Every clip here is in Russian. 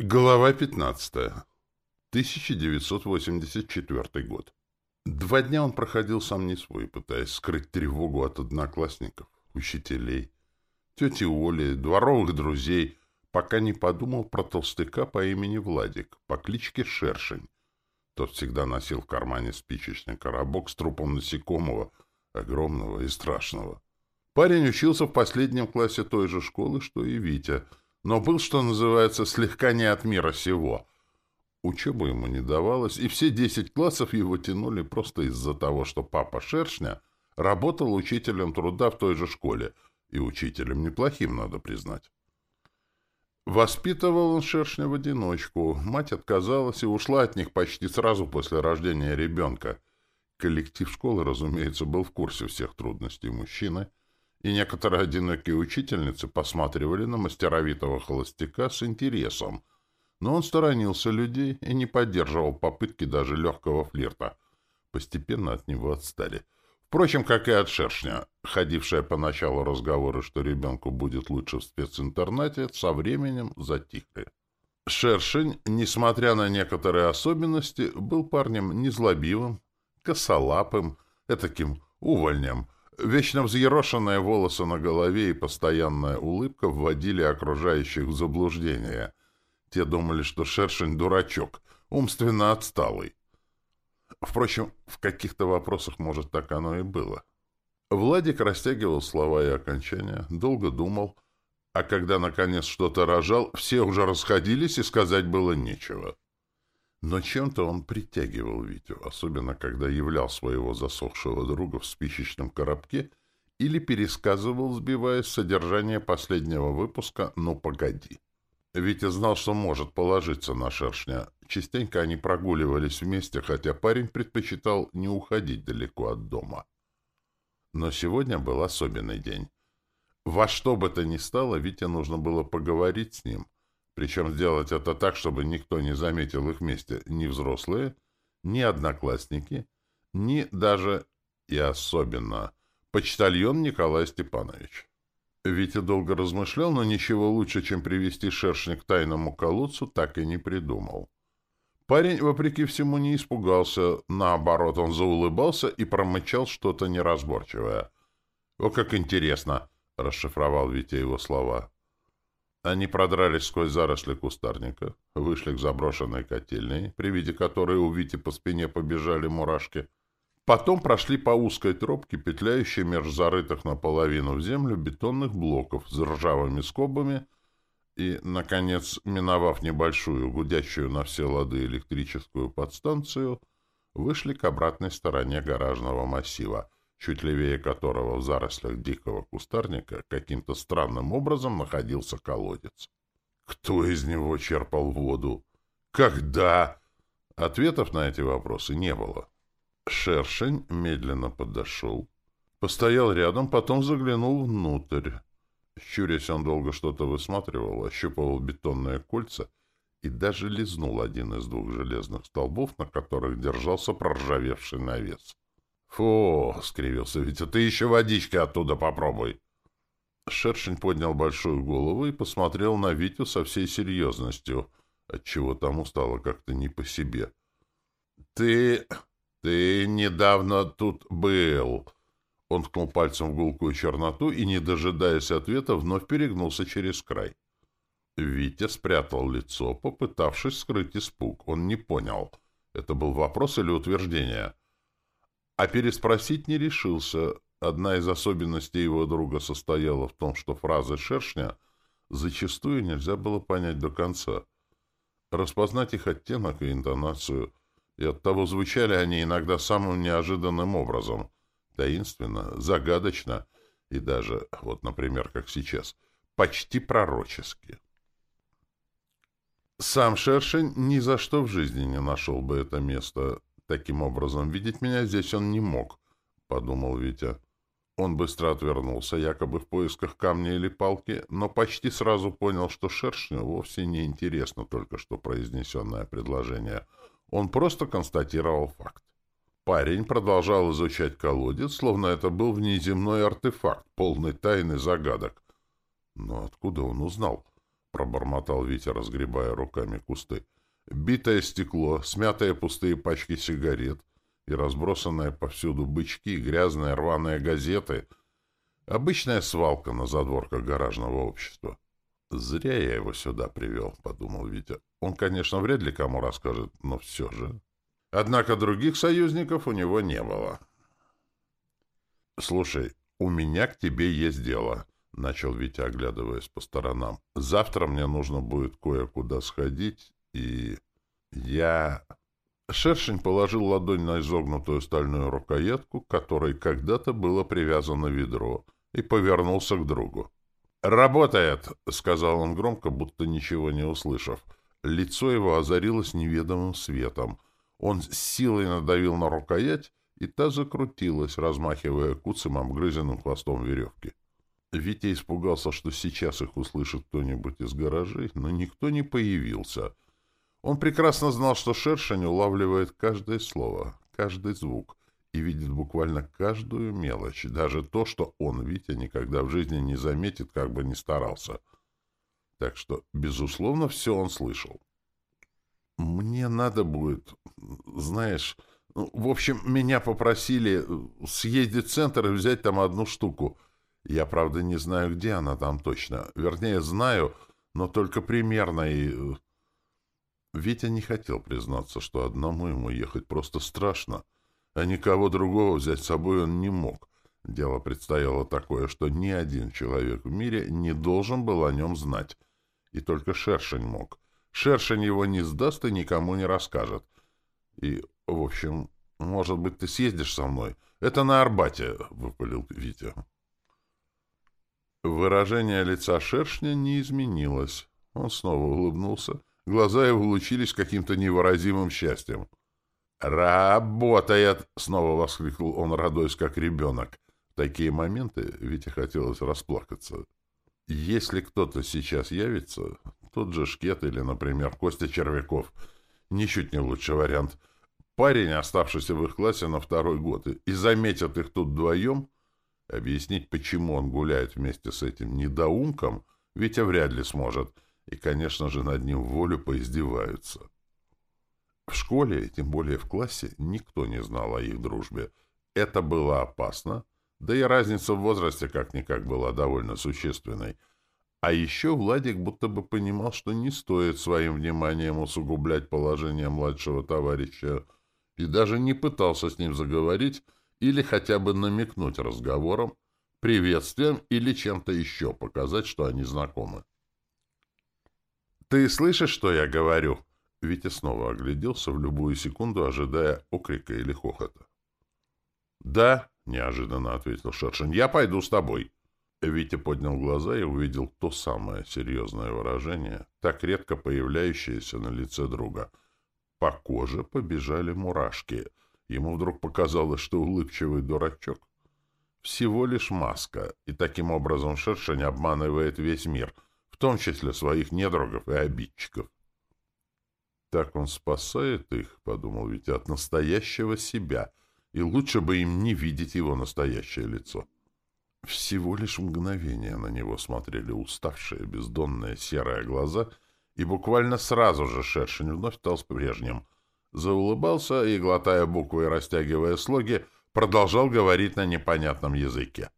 Глава 15. 1984 год. Два дня он проходил сам не свой, пытаясь скрыть тревогу от одноклассников, учителей, тети Оли, дворовых друзей, пока не подумал про толстяка по имени Владик, по кличке Шершень. Тот всегда носил в кармане спичечный коробок с трупом насекомого, огромного и страшного. Парень учился в последнем классе той же школы, что и Витя — но был, что называется, слегка не от мира сего. Учеба ему не давалась, и все десять классов его тянули просто из-за того, что папа Шершня работал учителем труда в той же школе, и учителем неплохим, надо признать. Воспитывал он Шершня в одиночку. Мать отказалась и ушла от них почти сразу после рождения ребенка. Коллектив школы, разумеется, был в курсе всех трудностей мужчины — и некоторые одинокие учительницы посматривали на мастеровитого холостяка с интересом, но он сторонился людей и не поддерживал попытки даже легкого флирта. Постепенно от него отстали. Впрочем, как и от шершня, ходившая поначалу разговоры, что ребенку будет лучше в специнтернате, со временем затихли. Шершень, несмотря на некоторые особенности, был парнем незлобивым, косолапым, этаким увольнем — Вечно взъерошенные волосы на голове и постоянная улыбка вводили окружающих в заблуждение. Те думали, что шершень — дурачок, умственно отсталый. Впрочем, в каких-то вопросах, может, так оно и было. Владик растягивал слова и окончания, долго думал, а когда, наконец, что-то рожал, все уже расходились, и сказать было нечего. Но чем-то он притягивал Витю, особенно когда являл своего засохшего друга в спичечном коробке или пересказывал, сбивая содержание последнего выпуска «Ну, погоди». Витя знал, что может положиться на шершня. Частенько они прогуливались вместе, хотя парень предпочитал не уходить далеко от дома. Но сегодня был особенный день. Во что бы то ни стало, Вите нужно было поговорить с ним — причем сделать это так, чтобы никто не заметил их вместе, ни взрослые, ни одноклассники, ни даже и особенно почтальон Николай Степанович. Витя долго размышлял, но ничего лучше, чем привести шершня к тайному колодцу, так и не придумал. Парень, вопреки всему, не испугался. Наоборот, он заулыбался и промычал что-то неразборчивое. «О, как интересно!» — расшифровал Витя его слова. Они продрались сквозь заросли кустарника, вышли к заброшенной котельной, при виде которой у Вити по спине побежали мурашки. Потом прошли по узкой тропке, петляющей меж зарытых наполовину в землю бетонных блоков с ржавыми скобами, и, наконец, миновав небольшую, гудящую на все лады электрическую подстанцию, вышли к обратной стороне гаражного массива — чуть левее которого в зарослях дикого кустарника каким-то странным образом находился колодец. Кто из него черпал воду? Когда? Ответов на эти вопросы не было. Шершень медленно подошел, постоял рядом, потом заглянул внутрь. Щурясь, он долго что-то высматривал, ощупывал бетонные кольца и даже лизнул один из двух железных столбов, на которых держался проржавевший навес. «Фу!» — скривился Витя. «Ты еще водички оттуда попробуй!» Шершень поднял большую голову и посмотрел на Витю со всей серьезностью, отчего тому стало как-то не по себе. «Ты... ты недавно тут был!» Он ткнул пальцем в гулкую черноту и, не дожидаясь ответа, вновь перегнулся через край. Витя спрятал лицо, попытавшись скрыть испуг. Он не понял, это был вопрос или утверждение. А переспросить не решился. Одна из особенностей его друга состояла в том, что фразы шершня зачастую нельзя было понять до конца. Распознать их оттенок и интонацию, и оттого звучали они иногда самым неожиданным образом. Таинственно, загадочно и даже, вот, например, как сейчас, почти пророчески. Сам Шершень ни за что в жизни не нашел бы это место, Таким образом, видеть меня здесь он не мог, — подумал Витя. Он быстро отвернулся, якобы в поисках камня или палки, но почти сразу понял, что шершню вовсе не интересно только что произнесенное предложение. Он просто констатировал факт. Парень продолжал изучать колодец, словно это был внеземной артефакт, полный тайн и загадок. Но откуда он узнал? пробормотал Витя, разгребая руками кусты. Битое стекло, смятые пустые пачки сигарет и разбросанные повсюду бычки, грязные рваные газеты. Обычная свалка на задворках гаражного общества. «Зря я его сюда привел», — подумал Витя. «Он, конечно, вряд ли кому расскажет, но все же...» Однако других союзников у него не было. «Слушай, у меня к тебе есть дело», — начал Витя, оглядываясь по сторонам. «Завтра мне нужно будет кое-куда сходить, и я...» Шершень положил ладонь на изогнутую стальную рукоятку, которой когда-то было привязано ведро, и повернулся к другу. «Работает!» — сказал он громко, будто ничего не услышав. Лицо его озарилось неведомым светом. Он с силой надавил на рукоять, и та закрутилась, размахивая куцем обгрызенным хвостом веревки. Витя испугался, что сейчас их услышит кто-нибудь из гаражей, но никто не появился. Он прекрасно знал, что шершень улавливает каждое слово, каждый звук и видит буквально каждую мелочь, даже то, что он, Витя, никогда в жизни не заметит, как бы ни старался. Так что, безусловно, все он слышал. «Мне надо будет, знаешь...» Ну, в общем, меня попросили э, съездить в центр и взять там одну штуку. Я, правда, не знаю, где она там точно. Вернее, знаю, но только примерно и... Витя не хотел признаться, что одному ему ехать просто страшно, а никого другого взять с собой он не мог. Дело предстояло такое, что ни один человек в мире не должен был о нем знать. И только Шершень мог. Шершень его не сдаст и никому не расскажет. И в общем, может быть, ты съездишь со мной? Это на Арбате, — выпалил Витя. Выражение лица шершня не изменилось. Он снова улыбнулся. Глаза его лучились каким-то невыразимым счастьем. «Работает!» — снова воскликнул он, радуясь, как ребенок. В такие моменты Вите хотелось расплакаться. «Если кто-то сейчас явится, тот же Шкет или, например, Костя Червяков, ничуть не лучший вариант, Парень, оставшийся в их классе на второй год, и заметят их тут вдвоем, объяснить, почему он гуляет вместе с этим недоумком, Витя вряд ли сможет, и, конечно же, над ним волю поиздеваются. В школе, тем более в классе, никто не знал о их дружбе. Это было опасно, да и разница в возрасте как-никак была довольно существенной. А еще Владик будто бы понимал, что не стоит своим вниманием усугублять положение младшего товарища, и даже не пытался с ним заговорить или хотя бы намекнуть разговором, приветствием или чем-то еще показать, что они знакомы. «Ты слышишь, что я говорю?» Витя снова огляделся в любую секунду, ожидая окрика или хохота. «Да», — неожиданно ответил Шершин, — «я пойду с тобой». Витя поднял глаза и увидел то самое серьезное выражение, так редко появляющееся на лице друга — по коже побежали мурашки. Ему вдруг показалось, что улыбчивый дурачок всего лишь маска, и таким образом шершень обманывает весь мир, в том числе своих недругов и обидчиков. Так он спасает их, — подумал Витя, — от настоящего себя, и лучше бы им не видеть его настоящее лицо. Всего лишь мгновение на него смотрели уставшие, бездонные серые глаза — и буквально сразу же шершень вновь стал прежним. Заулыбался и, глотая буквы и растягивая слоги, продолжал говорить на непонятном языке.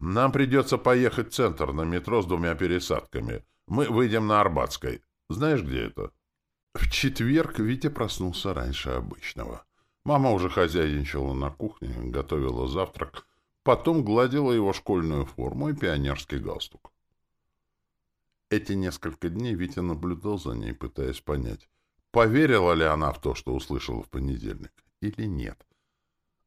«Нам придется поехать в центр на метро с двумя пересадками. Мы выйдем на Арбатской. Знаешь, где это?» В четверг Витя проснулся раньше обычного. Мама уже хозяйничала на кухне, готовила завтрак, потом гладила его школьную форму и пионерский галстук. Эти несколько дней Витя наблюдал за ней, пытаясь понять, поверила ли она в то, что услышала в понедельник, или нет.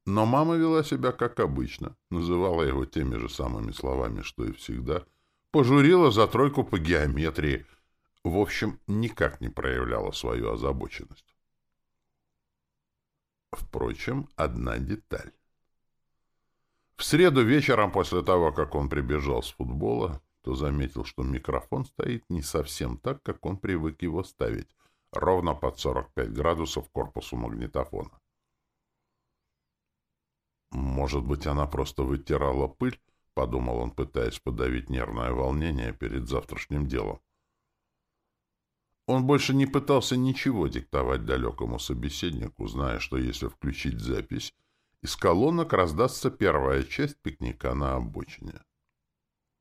Но мама вела себя как обычно, называла его теми же самыми словами, что и всегда, пожурила за тройку по геометрии, в общем, никак не проявляла свою озабоченность. Впрочем, одна деталь. В среду вечером, после того, как он прибежал с футбола, то заметил, что микрофон стоит не совсем так, как он привык его ставить, ровно под 45 градусов корпусу магнитофона. «Может быть, она просто вытирала пыль?» — подумал он, пытаясь подавить нервное волнение перед завтрашним делом. Он больше не пытался ничего диктовать далекому собеседнику, зная, что если включить запись, из колонок раздастся первая часть пикника на обочине.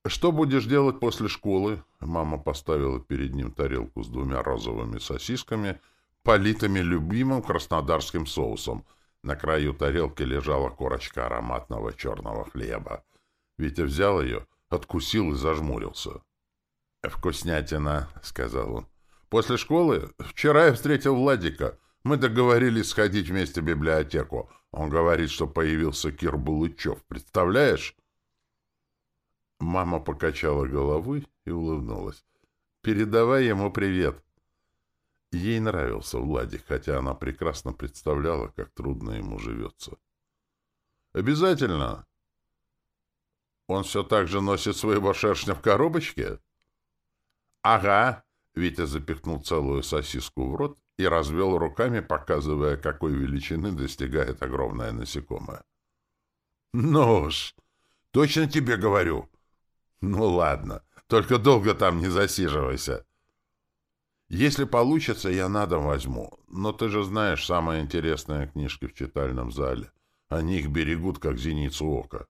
«Что будешь делать после школы?» Мама поставила перед ним тарелку с двумя розовыми сосисками, политыми любимым краснодарским соусом. На краю тарелки лежала корочка ароматного черного хлеба. Витя взял ее, откусил и зажмурился. «Вкуснятина», — сказал он. «После школы? Вчера я встретил Владика. Мы договорились сходить вместе в библиотеку. Он говорит, что появился Кир Булычев. Представляешь?» Мама покачала головой и улыбнулась. «Передавай ему привет». Ей нравился Владик, хотя она прекрасно представляла, как трудно ему живется. «Обязательно!» «Он все так же носит своего шершня в коробочке?» «Ага!» — Витя запихнул целую сосиску в рот и развел руками, показывая, какой величины достигает огромное насекомое. «Ну уж! Точно тебе говорю!» «Ну ладно, только долго там не засиживайся!» «Если получится, я на дом возьму. Но ты же знаешь, самые интересные книжки в читальном зале. Они их берегут, как зеницу ока».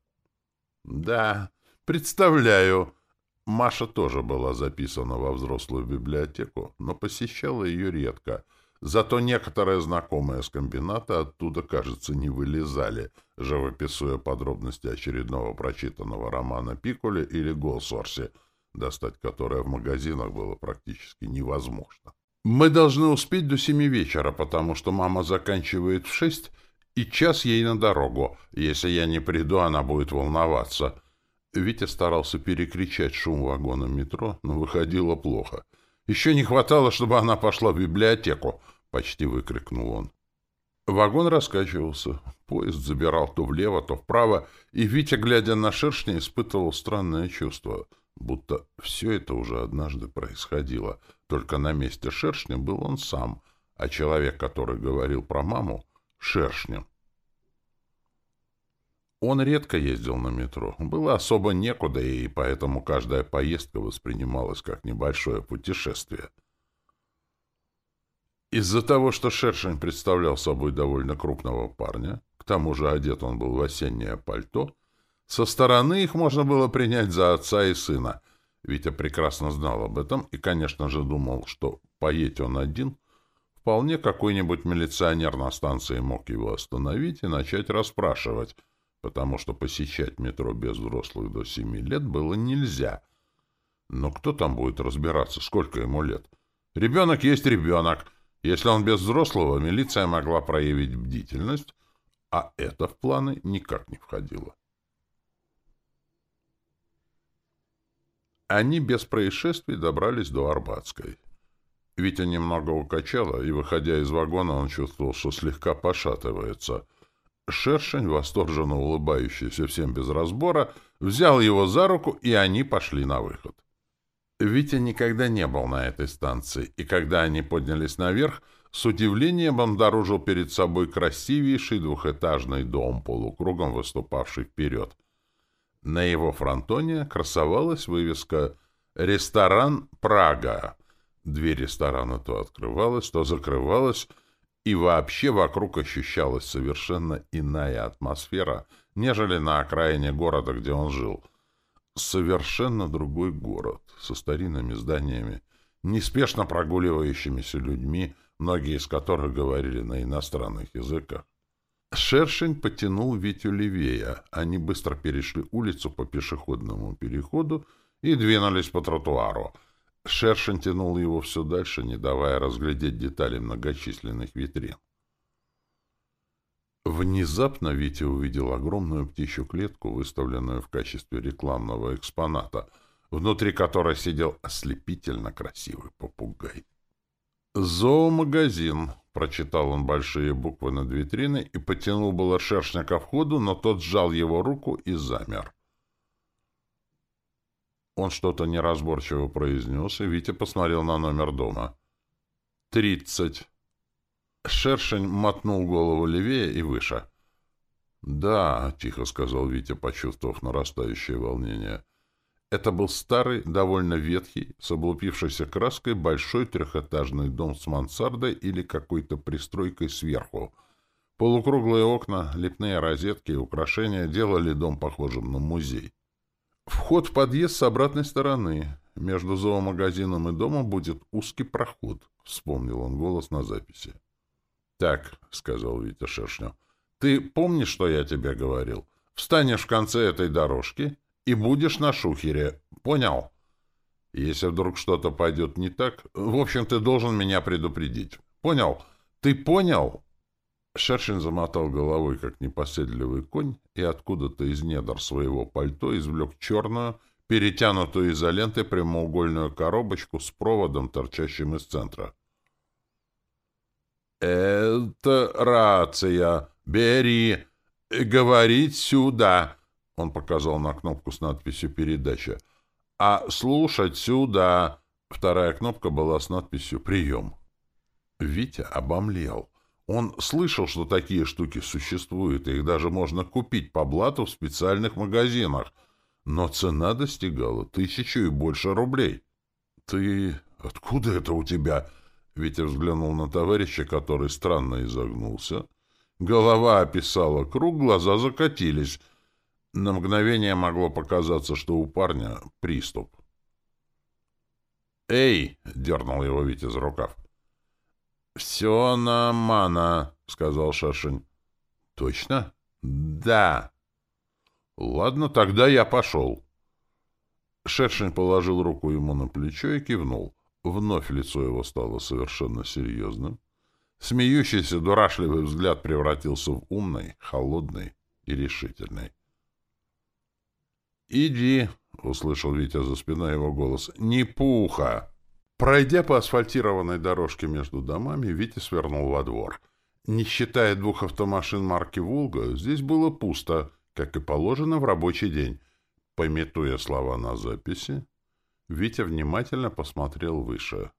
«Да, представляю!» Маша тоже была записана во взрослую библиотеку, но посещала ее редко. Зато некоторые знакомые с комбината оттуда, кажется, не вылезали, живописуя подробности очередного прочитанного романа Пикули или Голсорси, достать которое в магазинах было практически невозможно. «Мы должны успеть до семи вечера, потому что мама заканчивает в шесть, и час ей на дорогу. Если я не приду, она будет волноваться». Витя старался перекричать шум вагона метро, но выходило плохо. «Еще не хватало, чтобы она пошла в библиотеку!» — почти выкрикнул он. Вагон раскачивался. Поезд забирал то влево, то вправо, и Витя, глядя на шершня, испытывал странное чувство, будто все это уже однажды происходило. Только на месте шершня был он сам, а человек, который говорил про маму, — шершнем. Он редко ездил на метро. Было особо некуда, и поэтому каждая поездка воспринималась как небольшое путешествие. Из-за того, что Шершень представлял собой довольно крупного парня, к тому же одет он был в осеннее пальто, со стороны их можно было принять за отца и сына. Витя прекрасно знал об этом и, конечно же, думал, что поедет он один, вполне какой-нибудь милиционер на станции мог его остановить и начать расспрашивать, потому что посещать метро без взрослых до семи лет было нельзя. Но кто там будет разбираться, сколько ему лет? Ребенок есть ребенок. Если он без взрослого, милиция могла проявить бдительность, а это в планы никак не входило. Они без происшествий добрались до Арбатской. Витя немного укачало, и, выходя из вагона, он чувствовал, что слегка пошатывается — Шершень, восторженно улыбающийся всем без разбора, взял его за руку, и они пошли на выход. Витя никогда не был на этой станции, и когда они поднялись наверх, с удивлением обнаружил перед собой красивейший двухэтажный дом, полукругом выступавший вперед. На его фронтоне красовалась вывеска «Ресторан Прага». Дверь ресторана то открывалась, то закрывалась, и вообще вокруг ощущалась совершенно иная атмосфера, нежели на окраине города, где он жил. Совершенно другой город, со старинными зданиями, неспешно прогуливающимися людьми, многие из которых говорили на иностранных языках. Шершень потянул Витю левее. Они быстро перешли улицу по пешеходному переходу и двинулись по тротуару — Шершень тянул его все дальше, не давая разглядеть детали многочисленных витрин. Внезапно Витя увидел огромную птичью клетку, выставленную в качестве рекламного экспоната, внутри которой сидел ослепительно красивый попугай. «Зоомагазин», — прочитал он большие буквы над витриной и потянул было шершня ко входу, но тот сжал его руку и замер. Он что-то неразборчиво произнес, и Витя посмотрел на номер дома. «Тридцать». Шершень мотнул голову левее и выше. «Да», — тихо сказал Витя, почувствовав нарастающее волнение. Это был старый, довольно ветхий, с облупившейся краской большой трехэтажный дом с мансардой или какой-то пристройкой сверху. Полукруглые окна, лепные розетки и украшения делали дом похожим на музей. Вход в подъезд с обратной стороны. Между зоомагазином и домом будет узкий проход, — вспомнил он голос на записи. — Так, — сказал Витя Шершнев, — ты помнишь, что я тебе говорил? Встанешь в конце этой дорожки и будешь на шухере. Понял? Если вдруг что-то пойдет не так, в общем, ты должен меня предупредить. Понял? Ты понял? Шершин замотал головой, как непоседливый конь, и откуда-то из недр своего пальто извлек черную, перетянутую изолентой прямоугольную коробочку с проводом, торчащим из центра. «Это рация. Бери. Говорить сюда. Он показал на кнопку с надписью «Передача». «А слушать сюда!» Вторая кнопка была с надписью «Прием». Витя обомлел. Он слышал, что такие штуки существуют, и их даже можно купить по блату в специальных магазинах. Но цена достигала тысячу и больше рублей. «Ты... откуда это у тебя?» Витя взглянул на товарища, который странно изогнулся. Голова описала круг, глаза закатились — на мгновение могло показаться, что у парня приступ. «Эй!» — дернул его Витя за рукав. «Все на мана», — сказал Шашин. «Точно?» «Да». «Ладно, тогда я пошел». Шершень положил руку ему на плечо и кивнул. Вновь лицо его стало совершенно серьезным. Смеющийся, дурашливый взгляд превратился в умный, холодный и решительный. «Иди», — услышал Витя за спиной его голос, — «не пуха». Пройдя по асфальтированной дорожке между домами, Витя свернул во двор. Не считая двух автомашин марки «Волга», здесь было пусто, как и положено в рабочий день. Пометуя слова на записи, Витя внимательно посмотрел выше.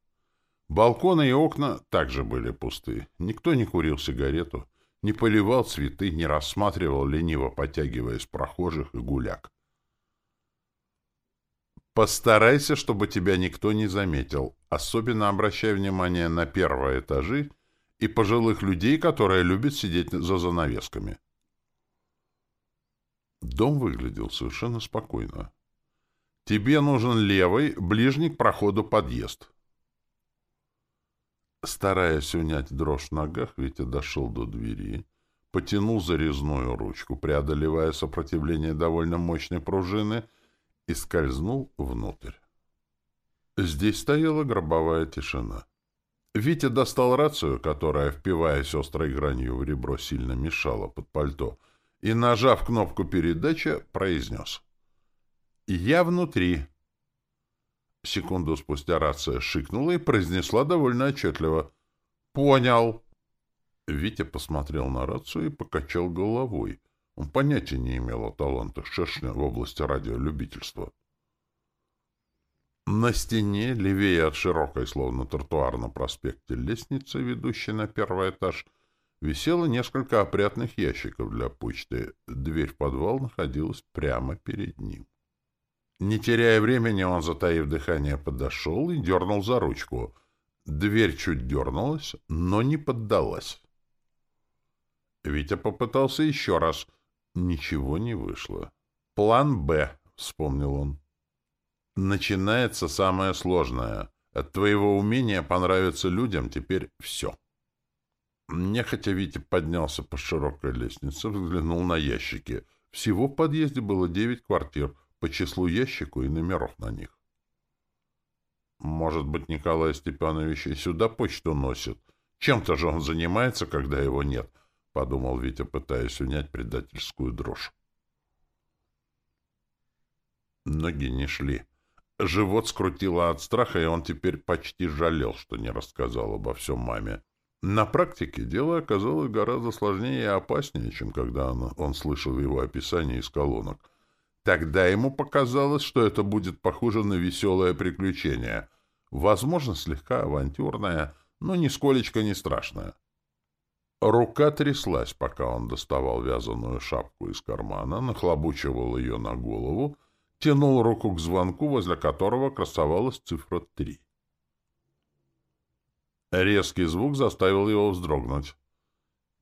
Балконы и окна также были пусты. Никто не курил сигарету, не поливал цветы, не рассматривал, лениво потягиваясь прохожих и гуляк. Постарайся, чтобы тебя никто не заметил. Особенно обращай внимание на первые этажи и пожилых людей, которые любят сидеть за занавесками. Дом выглядел совершенно спокойно. Тебе нужен левый, ближний к проходу подъезд. Стараясь унять дрожь в ногах, Витя дошел до двери, потянул за резную ручку, преодолевая сопротивление довольно мощной пружины — и скользнул внутрь. Здесь стояла гробовая тишина. Витя достал рацию, которая, впиваясь острой гранью в ребро, сильно мешала под пальто, и, нажав кнопку передачи, произнес. «Я внутри». Секунду спустя рация шикнула и произнесла довольно отчетливо. «Понял». Витя посмотрел на рацию и покачал головой, он понятия не имел о талантах Шершня в области радиолюбительства. На стене, левее от широкой, словно тротуар на проспекте, лестницы, ведущей на первый этаж, висело несколько опрятных ящиков для почты. Дверь в подвал находилась прямо перед ним. Не теряя времени, он, затаив дыхание, подошел и дернул за ручку. Дверь чуть дернулась, но не поддалась. Витя попытался еще раз — Ничего не вышло. «План Б», — вспомнил он. «Начинается самое сложное. От твоего умения понравится людям теперь все». Нехотя Витя поднялся по широкой лестнице, взглянул на ящики. Всего в подъезде было девять квартир по числу ящику и номеров на них. Может быть, Николай Степанович и сюда почту носит. Чем-то же он занимается, когда его нет. — подумал Витя, пытаясь унять предательскую дрожь. Ноги не шли. Живот скрутило от страха, и он теперь почти жалел, что не рассказал обо всем маме. На практике дело оказалось гораздо сложнее и опаснее, чем когда он, он слышал его описание из колонок. Тогда ему показалось, что это будет похоже на веселое приключение. Возможно, слегка авантюрное, но нисколечко не страшное. Рука тряслась, пока он доставал вязаную шапку из кармана, нахлобучивал ее на голову, тянул руку к звонку, возле которого красовалась цифра 3. Резкий звук заставил его вздрогнуть.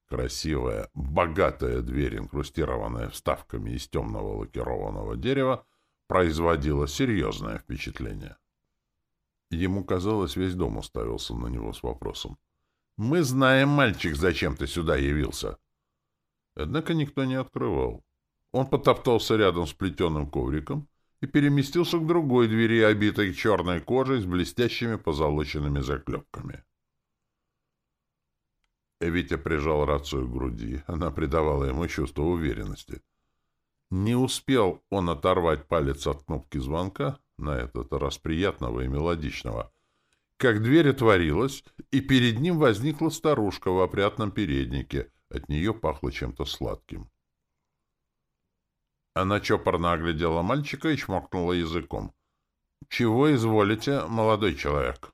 Красивая, богатая дверь, инкрустированная вставками из темного лакированного дерева, производила серьезное впечатление. Ему казалось, весь дом уставился на него с вопросом. «Мы знаем, мальчик, зачем ты сюда явился!» Однако никто не открывал. Он потоптался рядом с плетеным ковриком и переместился к другой двери, обитой черной кожей с блестящими позолоченными заклепками. Витя прижал рацию к груди. Она придавала ему чувство уверенности. Не успел он оторвать палец от кнопки звонка, на этот раз приятного и мелодичного, как дверь отворилась, и перед ним возникла старушка в опрятном переднике. От нее пахло чем-то сладким. Она чопорно оглядела мальчика и чмокнула языком. — Чего изволите, молодой человек?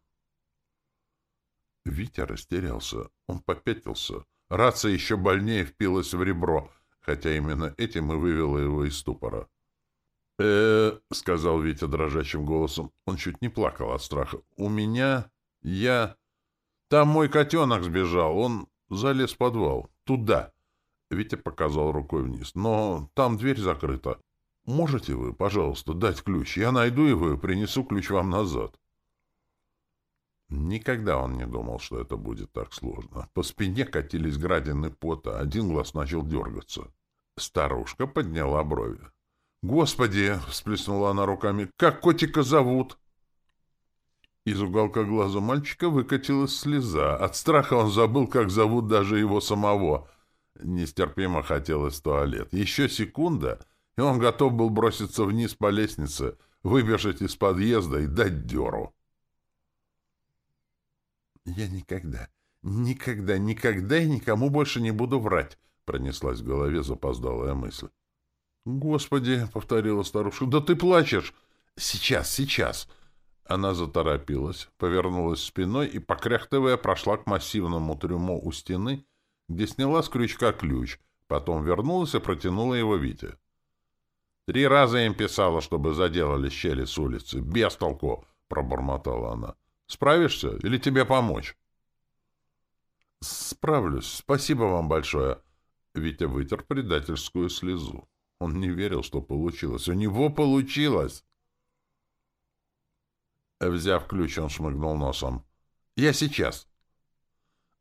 Витя растерялся. Он попятился. Рация еще больнее впилась в ребро, хотя именно этим и вывело его из ступора. Э сказал Витя дрожащим голосом. Он чуть не плакал от страха. «У меня... Я... Там мой котенок сбежал. Он залез в подвал. Туда!» Витя показал рукой вниз. «Но там дверь закрыта. Можете вы, пожалуйста, дать ключ? Я найду его и принесу ключ вам назад». Никогда он не думал, что это будет так сложно. По спине катились градины пота, один глаз начал дергаться. Старушка подняла брови. «Господи!» — всплеснула она руками. «Как котика зовут?» Из уголка глаза мальчика выкатилась слеза. От страха он забыл, как зовут даже его самого. Нестерпимо хотелось в туалет. Еще секунда, и он готов был броситься вниз по лестнице, выбежать из подъезда и дать дёру. «Я никогда, никогда, никогда и никому больше не буду врать», — пронеслась в голове запоздалая мысль. «Господи!» — повторила старушка. «Да ты плачешь!» «Сейчас, сейчас!» Она заторопилась, повернулась спиной и, покряхтывая, прошла к массивному трюмо у стены, где сняла с крючка ключ, потом вернулась и протянула его Вите. «Три раза им писала, чтобы заделали щели с улицы. Без толку!» — пробормотала она. Справишься или тебе помочь? Справлюсь. Спасибо вам большое. Витя вытер предательскую слезу. Он не верил, что получилось. У него получилось. Взяв ключ, он шмыгнул носом. «Я сейчас».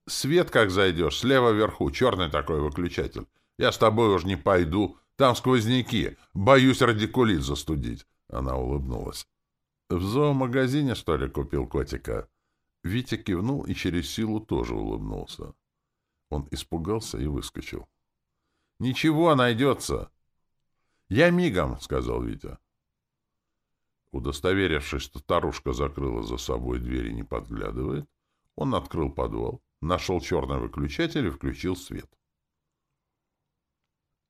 «Свет, как зайдешь, слева вверху, черный такой выключатель. Я с тобой уж не пойду. Там сквозняки. Боюсь радикулит застудить». Она улыбнулась. В зоомагазине, что ли, купил котика? Витя кивнул и через силу тоже улыбнулся. Он испугался и выскочил. «Ничего, найдется!» «Я мигом», — сказал Витя. Удостоверившись, что старушка закрыла за собой дверь и не подглядывает, он открыл подвал, нашел черный выключатель и включил свет.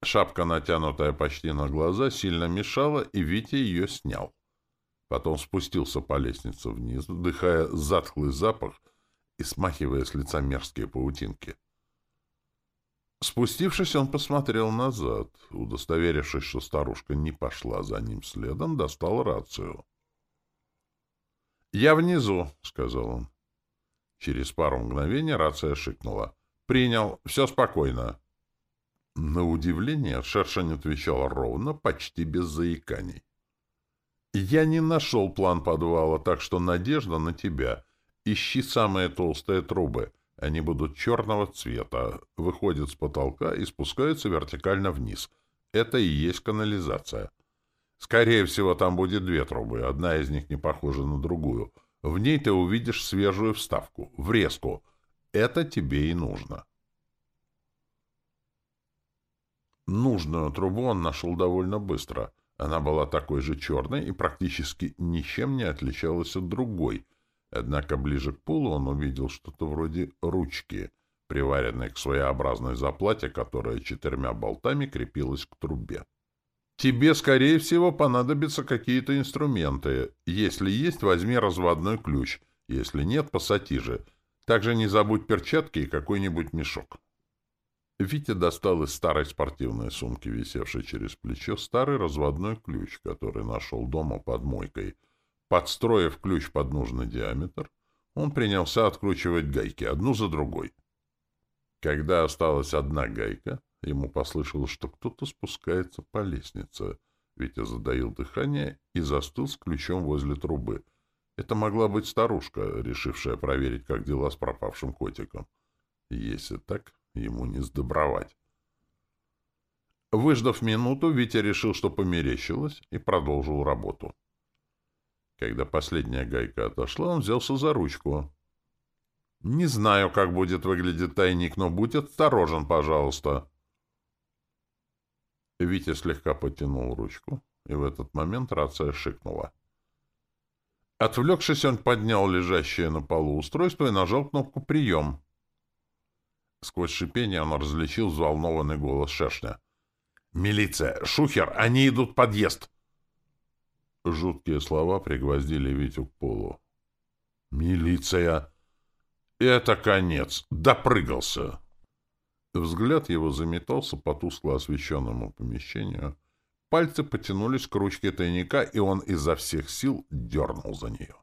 Шапка, натянутая почти на глаза, сильно мешала, и Витя ее снял. Потом спустился по лестнице вниз, вдыхая затхлый запах и смахивая с лица мерзкие паутинки. Спустившись, он посмотрел назад. Удостоверившись, что старушка не пошла за ним следом, достал рацию. «Я внизу», — сказал он. Через пару мгновений рация шикнула. «Принял. Все спокойно». На удивление Шершень отвечал ровно, почти без заиканий. Я не нашел план подвала, так что надежда на тебя. Ищи самые толстые трубы. Они будут черного цвета, выходят с потолка и спускаются вертикально вниз. Это и есть канализация. Скорее всего, там будет две трубы. Одна из них не похожа на другую. В ней ты увидишь свежую вставку, врезку. Это тебе и нужно. Нужную трубу он нашел довольно быстро — она была такой же черной и практически ничем не отличалась от другой. Однако ближе к полу он увидел что-то вроде ручки, приваренной к своеобразной заплате, которая четырьмя болтами крепилась к трубе. Тебе, скорее всего, понадобятся какие-то инструменты. Если есть, возьми разводной ключ. Если нет, пассатижи. Также не забудь перчатки и какой-нибудь мешок. Витя достал из старой спортивной сумки, висевшей через плечо, старый разводной ключ, который нашел дома под мойкой. Подстроив ключ под нужный диаметр, он принялся откручивать гайки, одну за другой. Когда осталась одна гайка, ему послышалось, что кто-то спускается по лестнице. Витя задаил дыхание и застыл с ключом возле трубы. Это могла быть старушка, решившая проверить, как дела с пропавшим котиком. Если так, ему не сдобровать. Выждав минуту, Витя решил, что померещилось, и продолжил работу. Когда последняя гайка отошла, он взялся за ручку. «Не знаю, как будет выглядеть тайник, но будь осторожен, пожалуйста». Витя слегка потянул ручку, и в этот момент рация шикнула. Отвлекшись, он поднял лежащее на полу устройство и нажал кнопку «Прием». Сквозь шипение он различил взволнованный голос шершня. «Милиция! Шухер! Они идут в подъезд!» Жуткие слова пригвоздили Витю к полу. «Милиция!» «Это конец! Допрыгался!» Взгляд его заметался по тускло освещенному помещению. Пальцы потянулись к ручке тайника, и он изо всех сил дернул за нее.